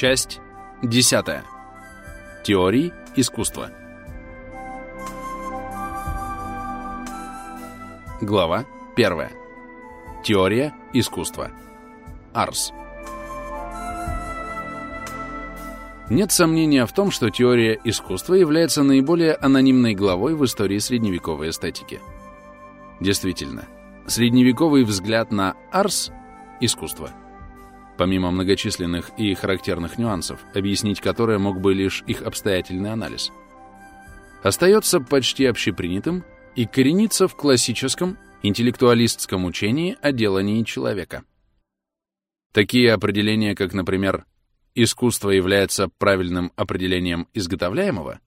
Часть 10. Теории искусства. Глава 1. Теория искусства. Арс. Нет сомнения в том, что теория искусства является наиболее анонимной главой в истории средневековой эстетики. Действительно, средневековый взгляд на арс — искусство — помимо многочисленных и характерных нюансов, объяснить которые мог бы лишь их обстоятельный анализ. Остается почти общепринятым и коренится в классическом интеллектуалистском учении о делании человека. Такие определения, как, например, «искусство является правильным определением изготовляемого»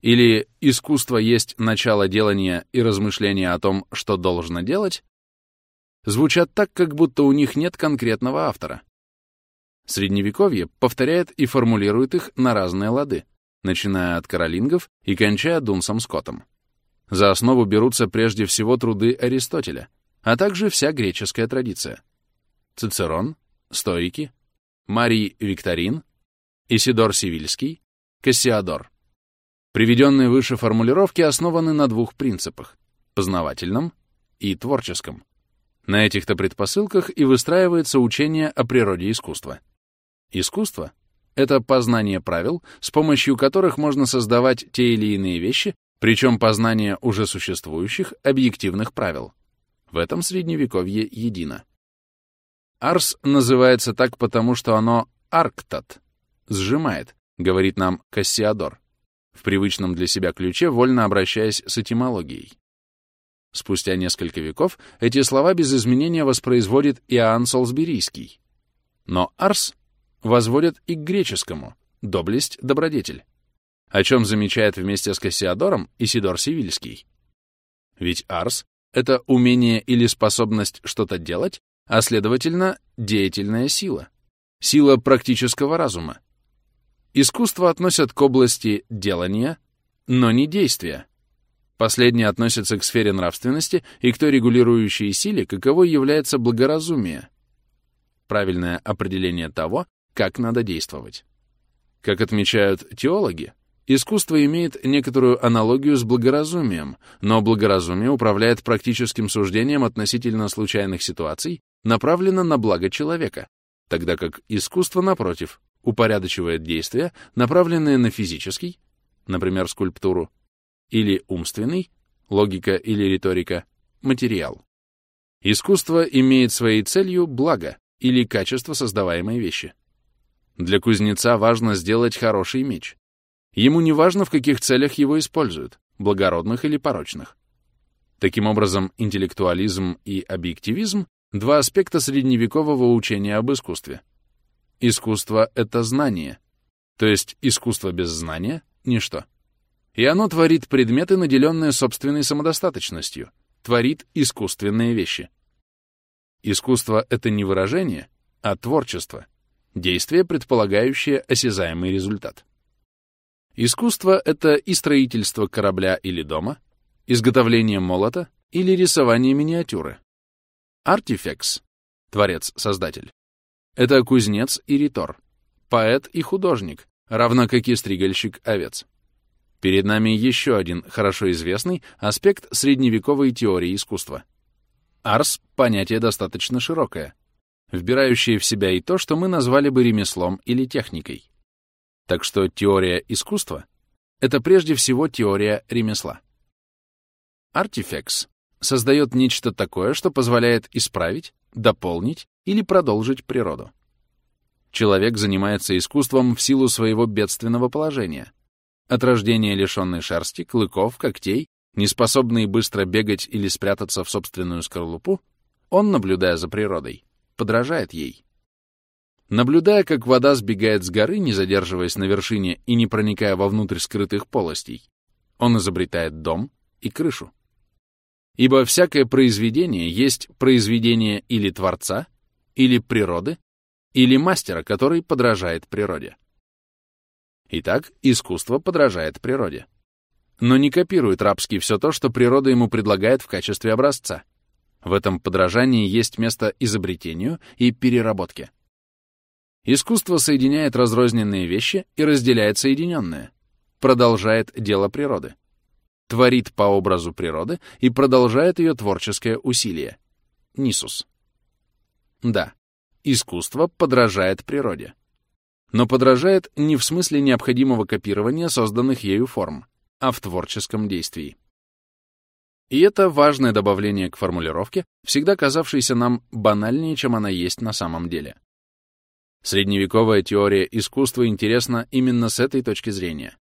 или «искусство есть начало делания и размышления о том, что должно делать», звучат так, как будто у них нет конкретного автора. Средневековье повторяет и формулирует их на разные лады, начиная от каролингов и кончая Дунсом Скоттом. За основу берутся прежде всего труды Аристотеля, а также вся греческая традиция. Цицерон, Стоики, Марий Викторин, Исидор Сивильский, Кассиодор. Приведенные выше формулировки основаны на двух принципах — познавательном и творческом. На этих-то предпосылках и выстраивается учение о природе искусства. Искусство — это познание правил, с помощью которых можно создавать те или иные вещи, причем познание уже существующих объективных правил. В этом средневековье едино. Арс называется так потому, что оно арктат, сжимает, говорит нам Кассиодор, в привычном для себя ключе, вольно обращаясь с этимологией. Спустя несколько веков эти слова без изменения воспроизводит Иоанн Солсберийский. Но «арс» возводят и к греческому «доблесть, добродетель», о чем замечает вместе с Кассиодором Исидор Сивильский. Ведь «арс» — это умение или способность что-то делать, а, следовательно, деятельная сила, сила практического разума. Искусство относят к области делания, но не действия, Последнее относится к сфере нравственности и к той регулирующей силе, каковой является благоразумие. Правильное определение того, как надо действовать. Как отмечают теологи, искусство имеет некоторую аналогию с благоразумием, но благоразумие управляет практическим суждением относительно случайных ситуаций, направлено на благо человека, тогда как искусство, напротив, упорядочивает действия, направленные на физический, например, скульптуру, или умственный, логика или риторика, материал. Искусство имеет своей целью благо или качество создаваемой вещи. Для кузнеца важно сделать хороший меч. Ему не важно, в каких целях его используют, благородных или порочных. Таким образом, интеллектуализм и объективизм — два аспекта средневекового учения об искусстве. Искусство — это знание, то есть искусство без знания — ничто и оно творит предметы, наделенные собственной самодостаточностью, творит искусственные вещи. Искусство — это не выражение, а творчество, действие, предполагающее осязаемый результат. Искусство — это и строительство корабля или дома, изготовление молота или рисование миниатюры. Артифекс — творец-создатель. Это кузнец и ритор, поэт и художник, равно как и стригальщик овец. Перед нами еще один хорошо известный аспект средневековой теории искусства. Арс — понятие достаточно широкое, вбирающее в себя и то, что мы назвали бы ремеслом или техникой. Так что теория искусства — это прежде всего теория ремесла. Артифекс создает нечто такое, что позволяет исправить, дополнить или продолжить природу. Человек занимается искусством в силу своего бедственного положения, от рождения лишенный шерсти, клыков, когтей, неспособный быстро бегать или спрятаться в собственную скорлупу, он, наблюдая за природой, подражает ей. Наблюдая, как вода сбегает с горы, не задерживаясь на вершине и не проникая вовнутрь скрытых полостей, он изобретает дом и крышу. Ибо всякое произведение есть произведение или Творца, или природы, или мастера, который подражает природе. Итак, искусство подражает природе. Но не копирует рабский все то, что природа ему предлагает в качестве образца. В этом подражании есть место изобретению и переработке. Искусство соединяет разрозненные вещи и разделяет соединенные, продолжает дело природы, творит по образу природы и продолжает ее творческое усилие. Нисус. Да, искусство подражает природе. Но подражает не в смысле необходимого копирования созданных ею форм, а в творческом действии. И это важное добавление к формулировке, всегда казавшейся нам банальнее, чем она есть на самом деле. Средневековая теория искусства интересна именно с этой точки зрения.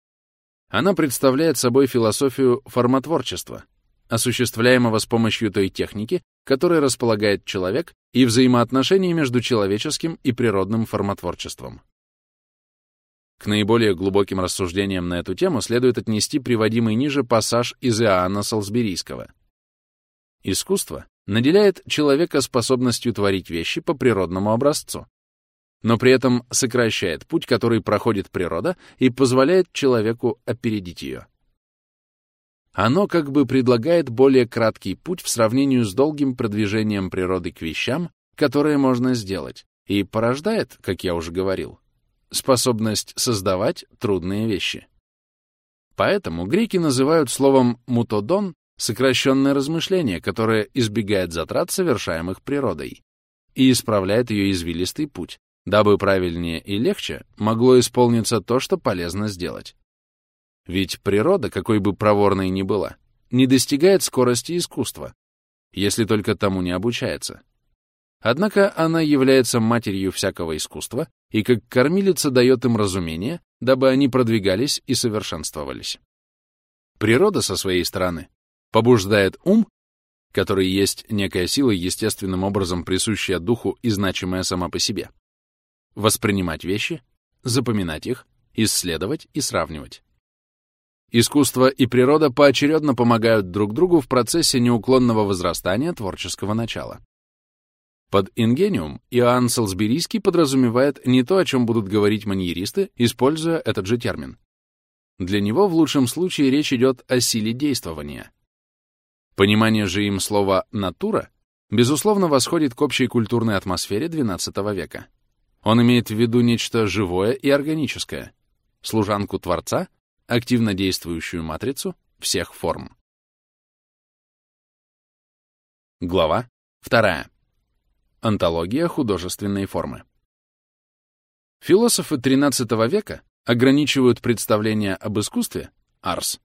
Она представляет собой философию формотворчества, осуществляемого с помощью той техники, которой располагает человек, и взаимоотношений между человеческим и природным формотворчеством. К наиболее глубоким рассуждениям на эту тему следует отнести приводимый ниже пассаж из Иоанна Солсберийского. Искусство наделяет человека способностью творить вещи по природному образцу, но при этом сокращает путь, который проходит природа, и позволяет человеку опередить ее. Оно как бы предлагает более краткий путь в сравнении с долгим продвижением природы к вещам, которые можно сделать, и порождает, как я уже говорил, способность создавать трудные вещи. Поэтому греки называют словом «мутодон» сокращенное размышление, которое избегает затрат, совершаемых природой, и исправляет ее извилистый путь, дабы правильнее и легче могло исполниться то, что полезно сделать. Ведь природа, какой бы проворной ни была, не достигает скорости искусства, если только тому не обучается. Однако она является матерью всякого искусства и как кормилица дает им разумение, дабы они продвигались и совершенствовались. Природа, со своей стороны, побуждает ум, который есть некая сила, естественным образом присущая духу и значимая сама по себе, воспринимать вещи, запоминать их, исследовать и сравнивать. Искусство и природа поочередно помогают друг другу в процессе неуклонного возрастания творческого начала. Под ингениум Иоанн Солсберийский подразумевает не то, о чем будут говорить маньеристы, используя этот же термин. Для него в лучшем случае речь идет о силе действования. Понимание же им слова «натура» безусловно восходит к общей культурной атмосфере XII века. Он имеет в виду нечто живое и органическое, служанку Творца, активно действующую матрицу всех форм. Глава вторая. Антология художественной формы. Философы XIII века ограничивают представление об искусстве, арс,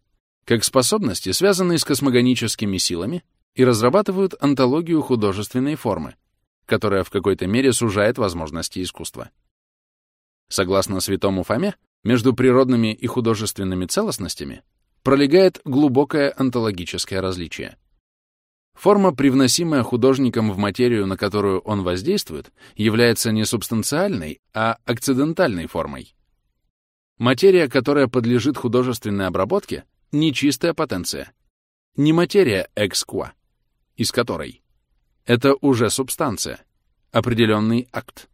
как способности, связанные с космогоническими силами, и разрабатывают антологию художественной формы, которая в какой-то мере сужает возможности искусства. Согласно святому Фоме, между природными и художественными целостностями пролегает глубокое антологическое различие — Форма, привносимая художником в материю, на которую он воздействует, является не субстанциальной, а акцидентальной формой. Материя, которая подлежит художественной обработке, не чистая потенция, не материя эксква, из которой. Это уже субстанция, определенный акт.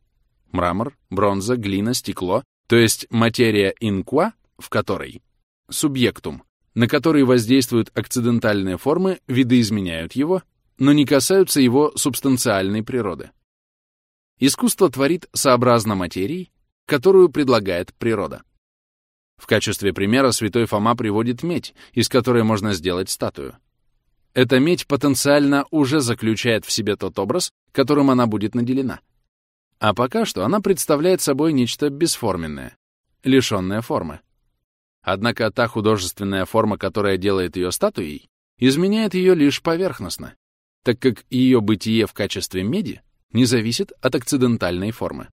Мрамор, бронза, глина, стекло, то есть материя инква, в которой. Субъектум, на который воздействуют акцидентальные формы, видоизменяют его, но не касаются его субстанциальной природы. Искусство творит сообразно материи, которую предлагает природа. В качестве примера святой Фома приводит медь, из которой можно сделать статую. Эта медь потенциально уже заключает в себе тот образ, которым она будет наделена. А пока что она представляет собой нечто бесформенное, лишённое формы. Однако та художественная форма, которая делает ее статуей, изменяет ее лишь поверхностно, так как ее бытие в качестве меди не зависит от акцидентальной формы.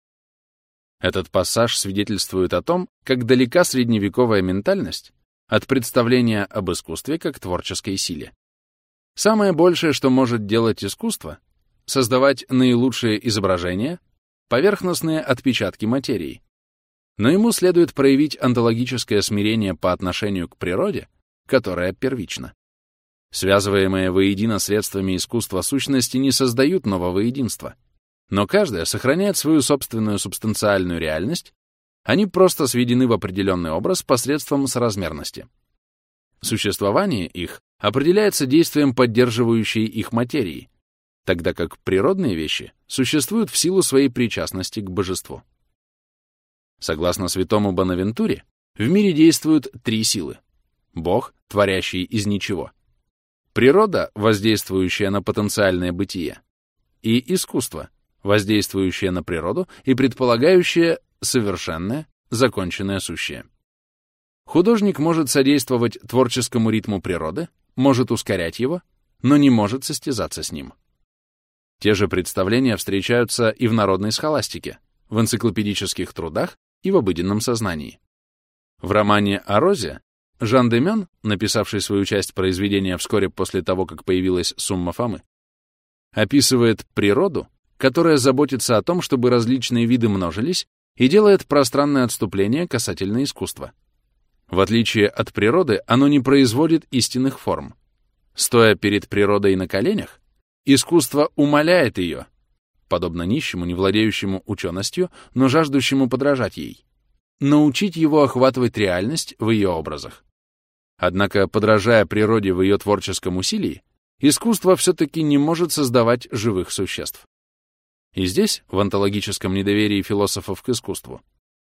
Этот пассаж свидетельствует о том, как далека средневековая ментальность от представления об искусстве как творческой силе. Самое большее, что может делать искусство — создавать наилучшие изображения, поверхностные отпечатки материи, но ему следует проявить онтологическое смирение по отношению к природе, которая первична. Связываемые воедино средствами искусства сущности не создают нового единства, но каждая сохраняет свою собственную субстанциальную реальность, они просто сведены в определенный образ посредством соразмерности. Существование их определяется действием поддерживающей их материи, тогда как природные вещи существуют в силу своей причастности к божеству. Согласно святому Бонавентуре, в мире действуют три силы. Бог, творящий из ничего. Природа, воздействующая на потенциальное бытие. И искусство, воздействующее на природу и предполагающее совершенное, законченное сущее. Художник может содействовать творческому ритму природы, может ускорять его, но не может состязаться с ним. Те же представления встречаются и в народной схоластике, в энциклопедических трудах и в обыденном сознании. В романе о Розе Жан Демен, написавший свою часть произведения вскоре после того, как появилась «Сумма Фомы», описывает природу, которая заботится о том, чтобы различные виды множились и делает пространное отступление касательно искусства. В отличие от природы, оно не производит истинных форм. Стоя перед природой на коленях, искусство умаляет ее, подобно нищему, не владеющему ученостью, но жаждущему подражать ей, научить его охватывать реальность в ее образах. Однако, подражая природе в ее творческом усилии, искусство все-таки не может создавать живых существ. И здесь, в онтологическом недоверии философов к искусству,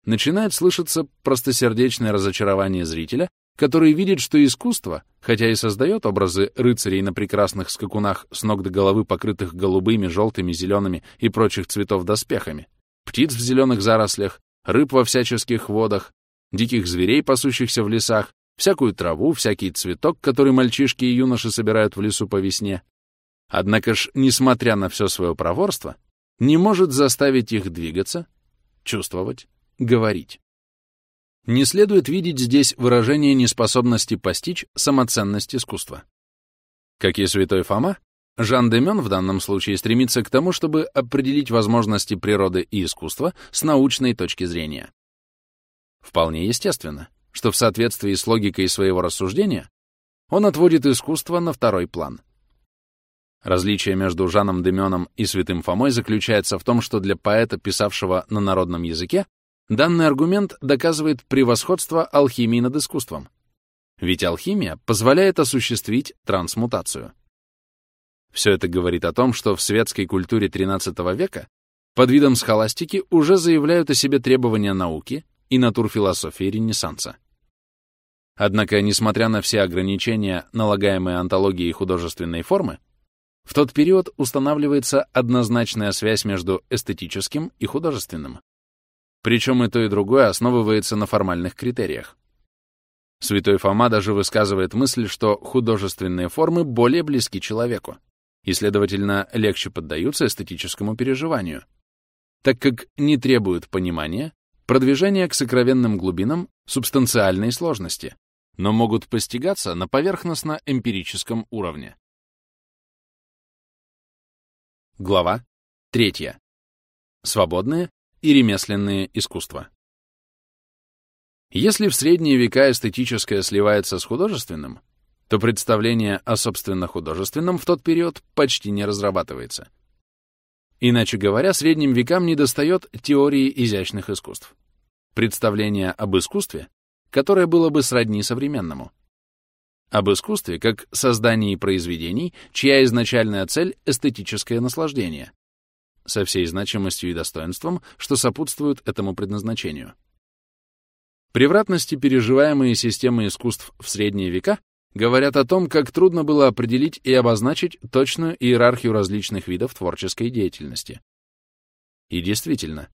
начинает слышаться простосердечное разочарование зрителя, который видит, что искусство, хотя и создает образы рыцарей на прекрасных скакунах с ног до головы, покрытых голубыми, желтыми, зелеными и прочих цветов доспехами, птиц в зеленых зарослях, рыб во всяческих водах, диких зверей, пасущихся в лесах, всякую траву, всякий цветок, который мальчишки и юноши собирают в лесу по весне. Однако ж, несмотря на все свое проворство, не может заставить их двигаться, чувствовать, говорить. Не следует видеть здесь выражение неспособности постичь самоценность искусства. Как и святой Фома, Жан Демен в данном случае стремится к тому, чтобы определить возможности природы и искусства с научной точки зрения. Вполне естественно, что в соответствии с логикой своего рассуждения он отводит искусство на второй план — Различие между Жаном Деменом и Святым Фомой заключается в том, что для поэта, писавшего на народном языке, данный аргумент доказывает превосходство алхимии над искусством. Ведь алхимия позволяет осуществить трансмутацию. Все это говорит о том, что в светской культуре XIII века под видом схоластики уже заявляют о себе требования науки и натурфилософии Ренессанса. Однако, несмотря на все ограничения, налагаемые антологией художественной формы, в тот период устанавливается однозначная связь между эстетическим и художественным. Причем и то, и другое основывается на формальных критериях. Святой Фома даже высказывает мысль, что художественные формы более близки человеку и, следовательно, легче поддаются эстетическому переживанию, так как не требуют понимания, продвижения к сокровенным глубинам субстанциальной сложности, но могут постигаться на поверхностно-эмпирическом уровне. Глава 3. Свободные и ремесленные искусства. Если в средние века эстетическое сливается с художественным, то представление о собственно художественном в тот период почти не разрабатывается. Иначе говоря, средним векам недостает теории изящных искусств. Представление об искусстве, которое было бы сродни современному — об искусстве как создании произведений, чья изначальная цель — эстетическое наслаждение, со всей значимостью и достоинством, что сопутствует этому предназначению. Превратности, переживаемые системой искусств в средние века, говорят о том, как трудно было определить и обозначить точную иерархию различных видов творческой деятельности. И действительно,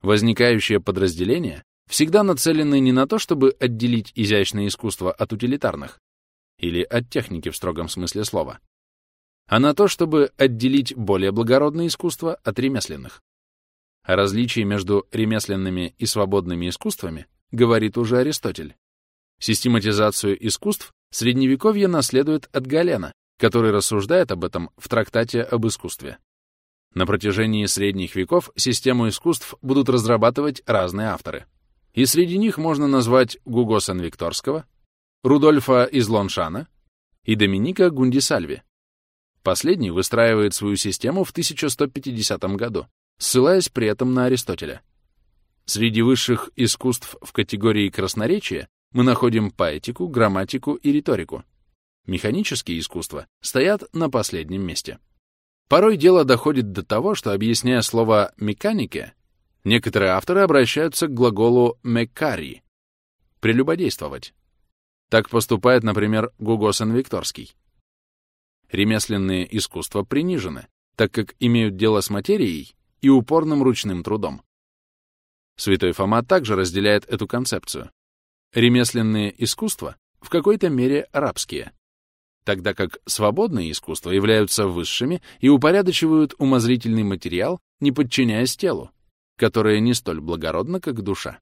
возникающие подразделения всегда нацелены не на то, чтобы отделить изящное искусство от утилитарных, или от техники в строгом смысле слова, а на то, чтобы отделить более благородные искусства от ремесленных. О различии между ремесленными и свободными искусствами говорит уже Аристотель. Систематизацию искусств Средневековье наследует от Галена, который рассуждает об этом в трактате об искусстве. На протяжении средних веков систему искусств будут разрабатывать разные авторы. И среди них можно назвать Гуго Сан-Викторского, Рудольфа из Лоншана и Доминика Гундисальви. Последний выстраивает свою систему в 1150 году, ссылаясь при этом на Аристотеля. Среди высших искусств в категории красноречия мы находим поэтику, грамматику и риторику. Механические искусства стоят на последнем месте. Порой дело доходит до того, что, объясняя слово «механике», Некоторые авторы обращаются к глаголу «мекари» — «прелюбодействовать». Так поступает, например, Гугосен Викторский. Ремесленные искусства принижены, так как имеют дело с материей и упорным ручным трудом. Святой Фома также разделяет эту концепцию. Ремесленные искусства в какой-то мере рабские, тогда как свободные искусства являются высшими и упорядочивают умозрительный материал, не подчиняясь телу, которое не столь благородно, как душа.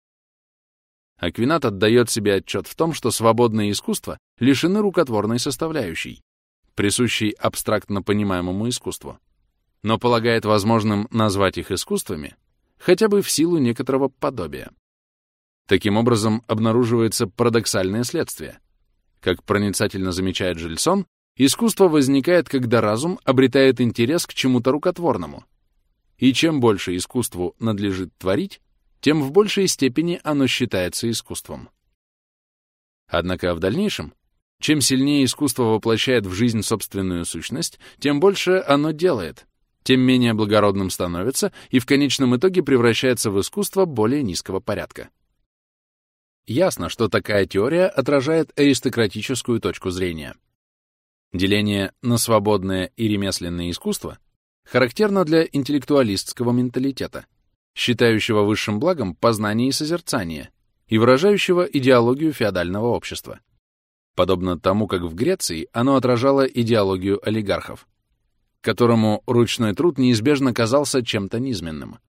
Аквинат отдает себе отчет в том, что свободные искусства лишены рукотворной составляющей, присущей абстрактно понимаемому искусству, но полагает возможным назвать их искусствами хотя бы в силу некоторого подобия. Таким образом, обнаруживается парадоксальное следствие. Как проницательно замечает Жильсон, искусство возникает, когда разум обретает интерес к чему-то рукотворному. И чем больше искусству надлежит творить, тем в большей степени оно считается искусством. Однако в дальнейшем, чем сильнее искусство воплощает в жизнь собственную сущность, тем больше оно делает, тем менее благородным становится и в конечном итоге превращается в искусство более низкого порядка. Ясно, что такая теория отражает аристократическую точку зрения. Деление на свободное и ремесленное искусство характерно для интеллектуалистского менталитета, считающего высшим благом познание и созерцание и выражающего идеологию феодального общества. Подобно тому, как в Греции оно отражало идеологию олигархов, которому ручной труд неизбежно казался чем-то низменным.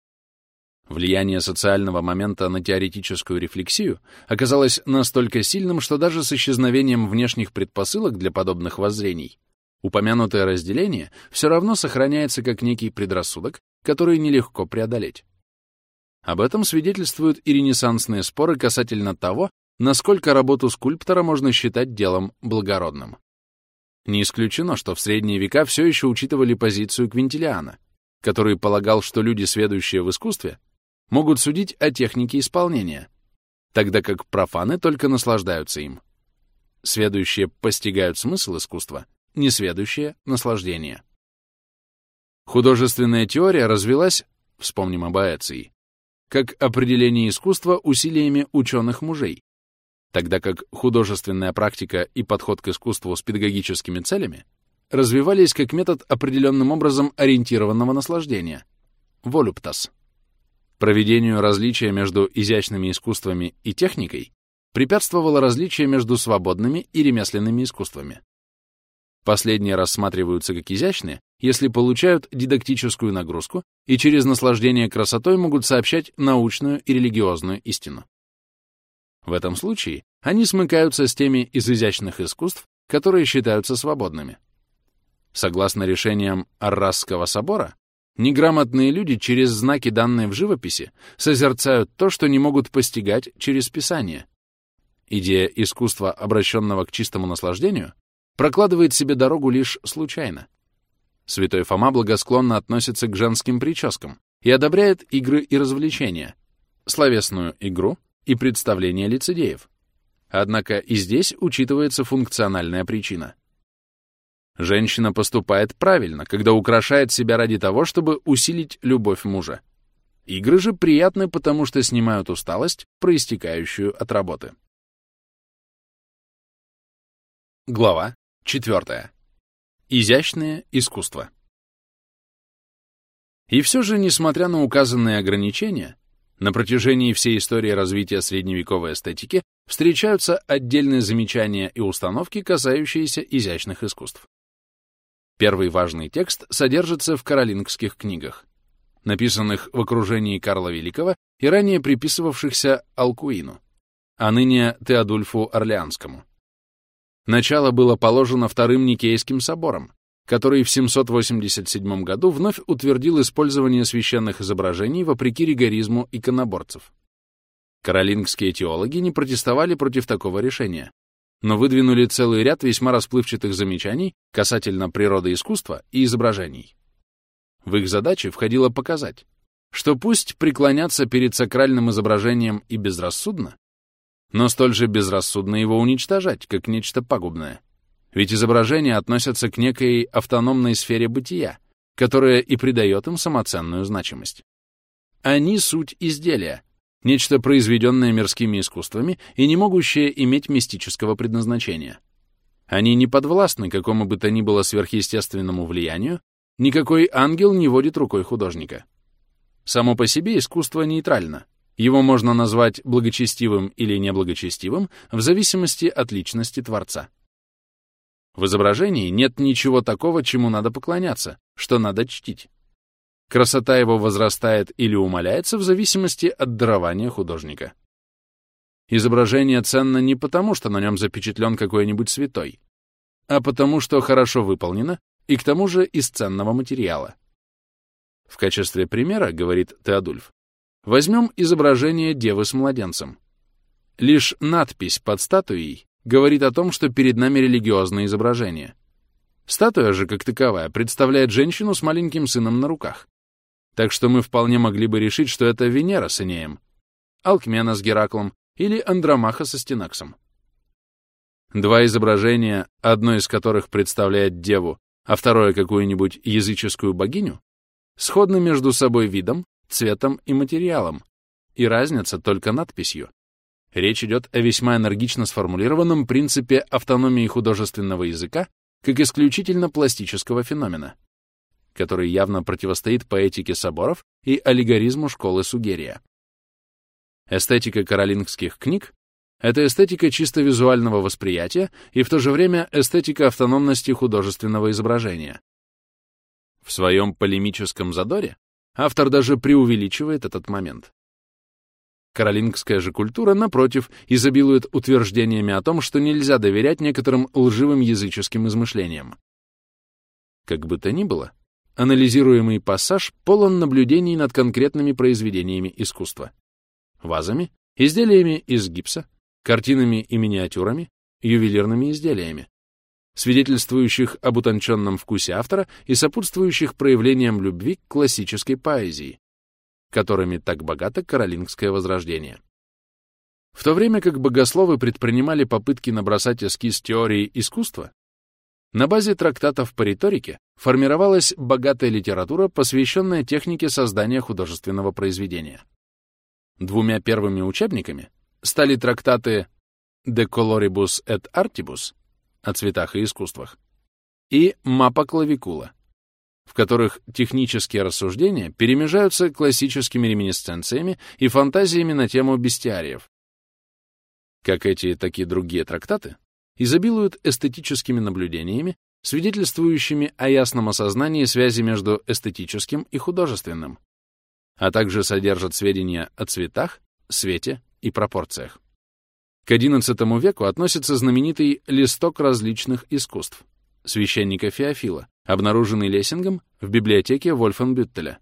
Влияние социального момента на теоретическую рефлексию оказалось настолько сильным, что даже с исчезновением внешних предпосылок для подобных воззрений упомянутое разделение все равно сохраняется как некий предрассудок, который нелегко преодолеть. Об этом свидетельствуют и ренессансные споры касательно того, насколько работу скульптора можно считать делом благородным. Не исключено, что в средние века все еще учитывали позицию Квинтилиана, который полагал, что люди, сведущие в искусстве, могут судить о технике исполнения, тогда как профаны только наслаждаются им. Сведущие постигают смысл искусства, несведущие — наслаждение. Художественная теория развилась, вспомним об Аэции, как определение искусства усилиями ученых-мужей, тогда как художественная практика и подход к искусству с педагогическими целями развивались как метод определенным образом ориентированного наслаждения — волюптас. Проведению различия между изящными искусствами и техникой препятствовало различие между свободными и ремесленными искусствами. Последние рассматриваются как изящные, если получают дидактическую нагрузку и через наслаждение красотой могут сообщать научную и религиозную истину. В этом случае они смыкаются с теми из изящных искусств, которые считаются свободными. Согласно решениям Аррасского собора, Неграмотные люди через знаки, данные в живописи, созерцают то, что не могут постигать через Писание. Идея искусства, обращенного к чистому наслаждению, прокладывает себе дорогу лишь случайно. Святой Фома благосклонно относится к женским прическам и одобряет игры и развлечения, словесную игру и представление лицедеев. Однако и здесь учитывается функциональная причина. Женщина поступает правильно, когда украшает себя ради того, чтобы усилить любовь мужа. Игры же приятны, потому что снимают усталость, проистекающую от работы. Глава 4. Изящное искусство. И все же, несмотря на указанные ограничения, на протяжении всей истории развития средневековой эстетики встречаются отдельные замечания и установки, касающиеся изящных искусств. Первый важный текст содержится в каролингских книгах, написанных в окружении Карла Великого и ранее приписывавшихся Алкуину, а ныне Теодульфу Орлеанскому. Начало было положено Вторым Никейским собором, который в 787 году вновь утвердил использование священных изображений вопреки ригоризму иконоборцев. Каролингские теологи не протестовали против такого решения, но выдвинули целый ряд весьма расплывчатых замечаний касательно природы искусства и изображений. В их задачи входило показать, что пусть преклонятся перед сакральным изображением и безрассудно, но столь же безрассудно его уничтожать, как нечто пагубное. Ведь изображения относятся к некой автономной сфере бытия, которая и придает им самоценную значимость. Они суть изделия, нечто произведенное мирскими искусствами и не могущее иметь мистического предназначения. Они не подвластны какому бы то ни было сверхъестественному влиянию, никакой ангел не водит рукой художника. Само по себе искусство нейтрально. Его можно назвать благочестивым или неблагочестивым в зависимости от личности Творца. В изображении нет ничего такого, чему надо поклоняться, что надо чтить. Красота его возрастает или умаляется в зависимости от дарования художника. Изображение ценно не потому, что на нем запечатлен какой-нибудь святой, а потому, что хорошо выполнено и к тому же из ценного материала. В качестве примера, говорит Теодульф, возьмем изображение девы с младенцем. Лишь надпись под статуей говорит о том, что перед нами религиозное изображение. Статуя же, как таковая, представляет женщину с маленьким сыном на руках. Так что мы вполне могли бы решить, что это Венера с Энеем, Алкмена с Гераклом или Андромаха со Стенаксом. Два изображения, одно из которых представляет деву, а второе какую-нибудь языческую богиню, сходны между собой видом, цветом и материалом, и разница только надписью. Речь идет о весьма энергично сформулированном принципе автономии художественного языка как исключительно пластического феномена, который явно противостоит поэтике соборов и аллегоризму школы Сугерия. Эстетика каролингских книг это эстетика чисто визуального восприятия и в то же время эстетика автономности художественного изображения. В своем полемическом задоре автор даже преувеличивает этот момент. Каролингская же культура, напротив, изобилует утверждениями о том, что нельзя доверять некоторым лживым языческим измышлениям. Как бы то ни было, анализируемый пассаж полон наблюдений над конкретными произведениями искусства. Вазами, изделиями из гипса, картинами и миниатюрами, ювелирными изделиями, свидетельствующих об утонченном вкусе автора и сопутствующих проявлениям любви к классической поэзии, которыми так богато каролингское возрождение. В то время как богословы предпринимали попытки набросать эскиз теории искусства, на базе трактатов по риторике формировалась богатая литература, посвященная технике создания художественного произведения. Двумя первыми учебниками стали трактаты De coloribus et artibus о цветах и искусствах и Мапа клавикула, в которых технические рассуждения перемежаются классическими реминисценциями и фантазиями на тему бестиариев. Как эти, так и другие трактаты изобилуют эстетическими наблюдениями, свидетельствующими о ясном осознании связи между эстетическим и художественным, а также содержат сведения о цветах, свете и пропорциях. К XI веку относится знаменитый «Листок различных искусств» священника Феофила, обнаруженный Лессингом в библиотеке Вольфенбюттеля.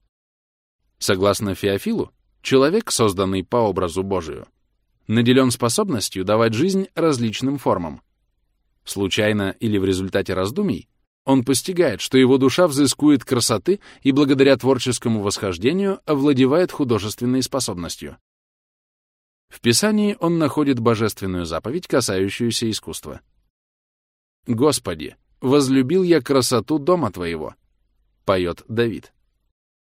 Согласно Феофилу, человек, созданный по образу Божию, наделен способностью давать жизнь различным формам. Случайно или в результате раздумий он постигает, что его душа взыскует красоты и благодаря творческому восхождению овладевает художественной способностью. В Писании он находит божественную заповедь, касающуюся искусства. «Господи, возлюбил я красоту дома Твоего», — поет Давид.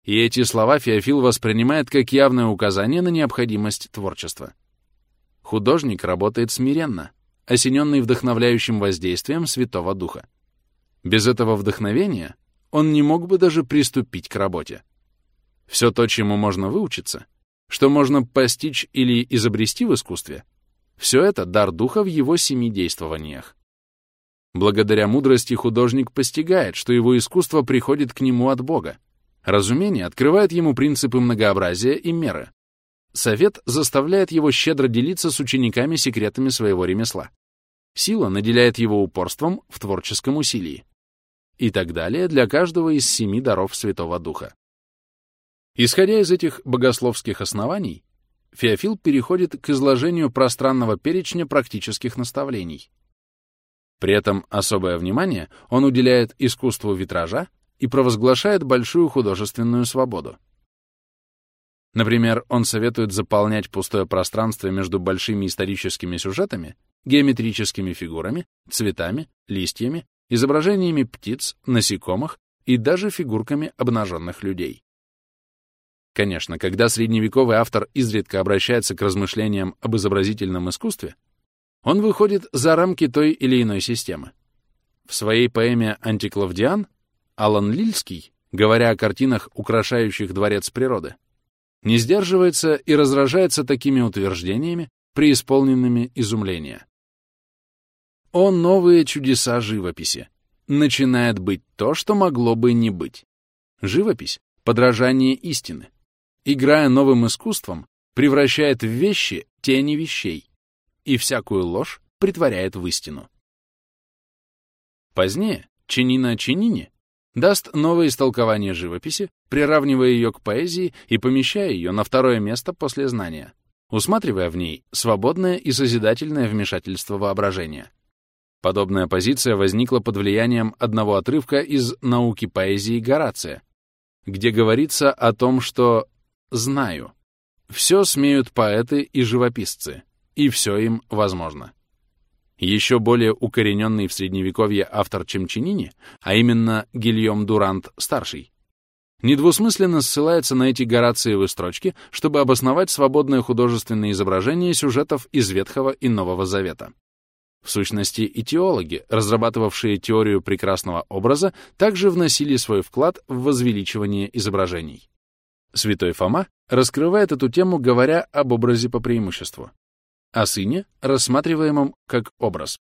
И эти слова Феофил воспринимает как явное указание на необходимость творчества. Художник работает смиренно, осененный вдохновляющим воздействием Святого Духа. Без этого вдохновения он не мог бы даже приступить к работе. Все то, чему можно выучиться, что можно постичь или изобрести в искусстве, все это дар духа в его семи действованиях. Благодаря мудрости художник постигает, что его искусство приходит к нему от Бога. Разумение открывает ему принципы многообразия и меры. Совет заставляет его щедро делиться с учениками секретами своего ремесла. Сила наделяет его упорством в творческом усилии. И так далее для каждого из семи даров Святого Духа. Исходя из этих богословских оснований, Феофил переходит к изложению пространного перечня практических наставлений. При этом особое внимание он уделяет искусству витража и провозглашает большую художественную свободу. Например, он советует заполнять пустое пространство между большими историческими сюжетами, геометрическими фигурами, цветами, листьями, изображениями птиц, насекомых и даже фигурками обнаженных людей. Конечно, когда средневековый автор изредка обращается к размышлениям об изобразительном искусстве, он выходит за рамки той или иной системы. В своей поэме «Антиклавдиан» Алан Лильский, говоря о картинах, украшающих дворец природы, не сдерживается и разражается такими утверждениями, преисполненными изумления. О новые чудеса живописи! Начинает быть то, что могло бы не быть. Живопись — подражание истины. Играя новым искусством, превращает в вещи тени вещей и всякую ложь притворяет в истину. Позднее Чинина Чинини даст новое истолкование живописи, приравнивая ее к поэзии и помещая ее на второе место после знания, усматривая в ней свободное и созидательное вмешательство воображения. Подобная позиция возникла под влиянием одного отрывка из «Науки поэзии» Горация, где говорится о том, что «знаю». Все смеют поэты и живописцы, и все им возможно. Еще более укорененный в Средневековье автор Чемчинини, а именно Гильем Дурант-старший, недвусмысленно ссылается на эти Горациевы строчки, чтобы обосновать свободное художественное изображение сюжетов из Ветхого и Нового Завета. В сущности, и теологи, разрабатывавшие теорию прекрасного образа, также вносили свой вклад в возвеличивание изображений. Святой Фома раскрывает эту тему, говоря об образе по преимуществу о сыне, рассматриваемом как образ.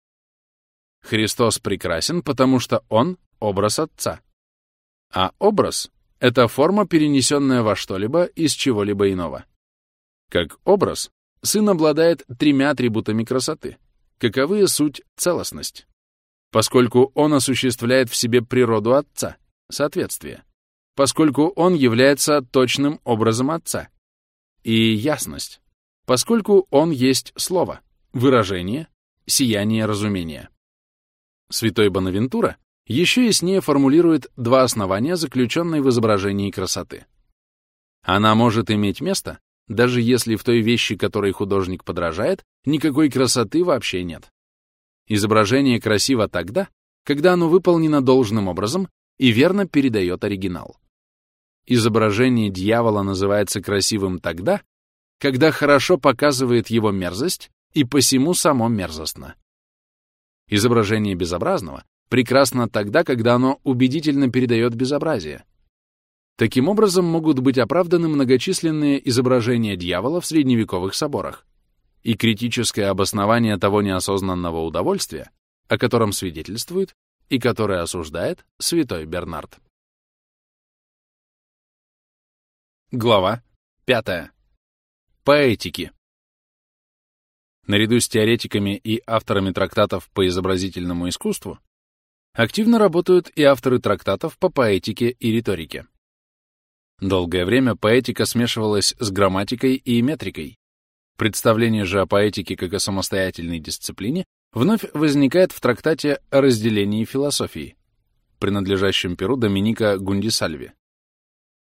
Христос прекрасен, потому что он — образ Отца. А образ — это форма, перенесенная во что-либо из чего-либо иного. Как образ, сын обладает тремя атрибутами красоты, каковы суть целостность, поскольку он осуществляет в себе природу Отца, соответствие, поскольку он является точным образом Отца, и ясность, поскольку он есть слово, выражение, сияние разумения. Святой Бонавентура еще яснее формулирует два основания, заключенные в изображении красоты. Она может иметь место, даже если в той вещи, которой художник подражает, никакой красоты вообще нет. Изображение красиво тогда, когда оно выполнено должным образом и верно передает оригинал. Изображение дьявола называется красивым тогда, когда хорошо показывает его мерзость и посему само мерзостно. Изображение безобразного прекрасно тогда, когда оно убедительно передает безобразие. Таким образом могут быть оправданы многочисленные изображения дьявола в средневековых соборах и критическое обоснование того неосознанного удовольствия, о котором свидетельствует и которое осуждает святой Бернард. Глава пятая поэтики. Наряду с теоретиками и авторами трактатов по изобразительному искусству активно работают и авторы трактатов по поэтике и риторике. Долгое время поэтика смешивалась с грамматикой и метрикой. Представление же о поэтике как о самостоятельной дисциплине вновь возникает в трактате о разделении философии, принадлежащем перу Доминика Гундисальви.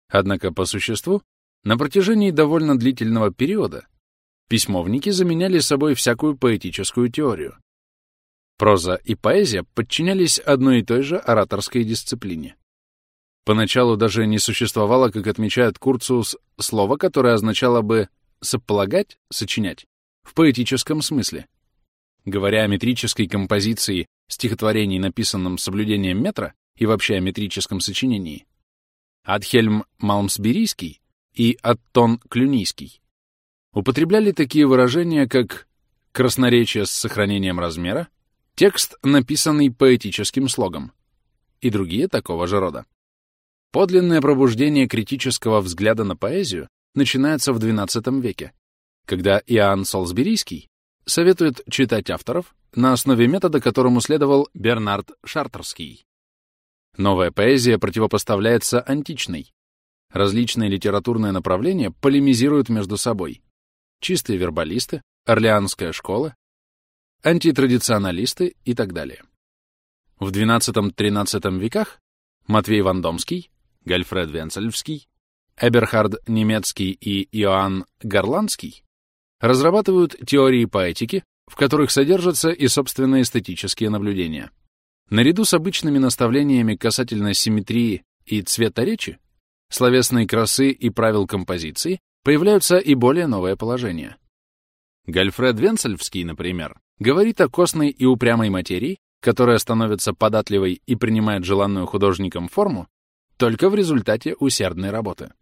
Однако по существу на протяжении довольно длительного периода письмовники заменяли собой всякую поэтическую теорию. Проза и поэзия подчинялись одной и той же ораторской дисциплине. Поначалу даже не существовало, как отмечает Курциус, слова, которое означало бы «сополагать», «сочинять» в поэтическом смысле. Говоря о метрической композиции стихотворений, написанном соблюдением метра, и вообще о метрическом сочинении, Адхельм Малмсберийский и Аттон Клюнийский употребляли такие выражения, как красноречие с сохранением размера, текст, написанный поэтическим слогом, и другие такого же рода. Подлинное пробуждение критического взгляда на поэзию начинается в XII веке, когда Иоанн Солсберийский советует читать авторов на основе метода, которому следовал Бернард Шартерский. Новая поэзия противопоставляется античной, Различные литературные направления полемизируют между собой. Чистые вербалисты, Орлеанская школа, антитрадиционалисты и так далее. В XII-XIII веках Матвей Вандомский, Гальфред Венцельевский, Эберхард Немецкий и Иоанн Горландский разрабатывают теории поэтики, в которых содержатся и собственные эстетические наблюдения. Наряду с обычными наставлениями касательно симметрии и цвета речи, словесной красы и правил композиции появляются и более новые положения. Гальфред Венцельвский, например, говорит о костной и упрямой материи, которая становится податливой и принимает желанную художником форму только в результате усердной работы.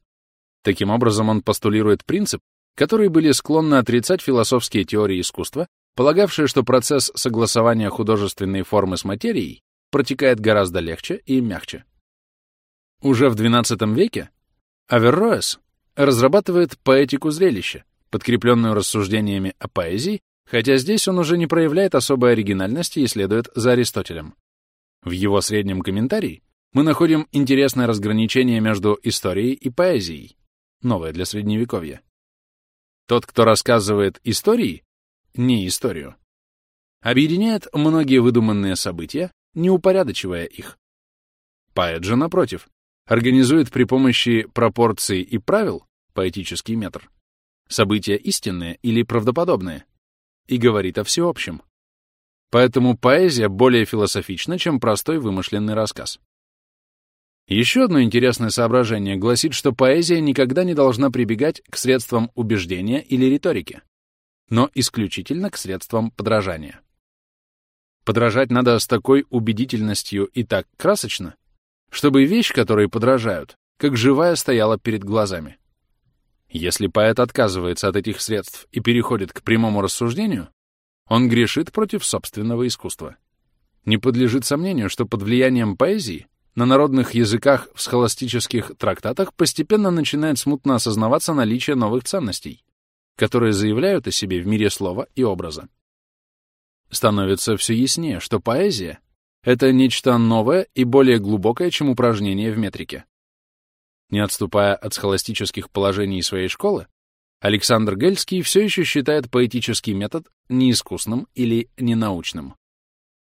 Таким образом, он постулирует принцип, который были склонны отрицать философские теории искусства, полагавшие, что процесс согласования художественной формы с материей протекает гораздо легче и мягче. Уже в XII веке Аверроэс разрабатывает поэтику зрелища, подкрепленную рассуждениями о поэзии, хотя здесь он уже не проявляет особой оригинальности и следует за Аристотелем. В его среднем комментарии мы находим интересное разграничение между историей и поэзией, новое для Средневековья. Тот, кто рассказывает истории, не историю, объединяет многие выдуманные события, не упорядочивая их. Поэт же, напротив, организует при помощи пропорций и правил, поэтический метр, события истинные или правдоподобные, и говорит о всеобщем. Поэтому поэзия более философична, чем простой вымышленный рассказ. Еще одно интересное соображение гласит, что поэзия никогда не должна прибегать к средствам убеждения или риторики, но исключительно к средствам подражания. Подражать надо с такой убедительностью и так красочно, чтобы вещь, которой подражают, как живая стояла перед глазами. Если поэт отказывается от этих средств и переходит к прямому рассуждению, он грешит против собственного искусства. Не подлежит сомнению, что под влиянием поэзии на народных языках в схоластических трактатах постепенно начинает смутно осознаваться наличие новых ценностей, которые заявляют о себе в мире слова и образа. Становится все яснее, что поэзия это нечто новое и более глубокое, чем упражнение в метрике. Не отступая от схоластических положений своей школы, Александр Гельский все еще считает поэтический метод неискусным или ненаучным.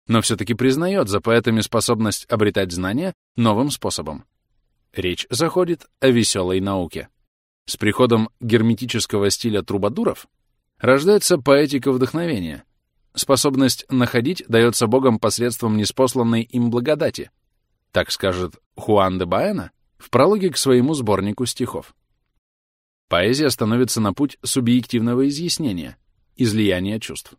Но все-таки признает за поэтами способность обретать знания новым способом. Речь заходит о веселой науке. С приходом герметического стиля трубадуров рождается поэтика вдохновения, Способность находить дается Богом посредством неспосланной им благодати, так скажет Хуан де Баэна в прологе к своему сборнику стихов. Поэзия становится на путь субъективного изъяснения, излияния чувств.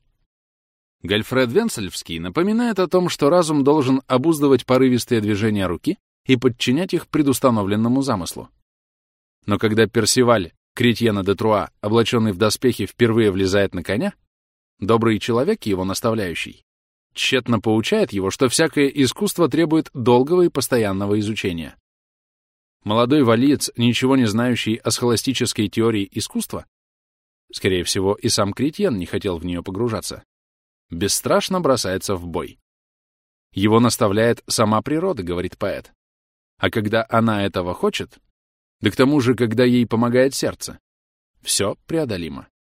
Гальфред Венцельвский напоминает о том, что разум должен обуздывать порывистые движения руки и подчинять их предустановленному замыслу. Но когда Персиваль, Кретьена де Труа, облаченный в доспехи, впервые влезает на коня, Добрый человек, его наставляющий, тщетно поучает его, что всякое искусство требует долгого и постоянного изучения. Молодой валиец, ничего не знающий о схоластической теории искусства, скорее всего, и сам Кретьен не хотел в нее погружаться, бесстрашно бросается в бой. Его наставляет сама природа, говорит поэт. А когда она этого хочет, да к тому же, когда ей помогает сердце, все преодолимо.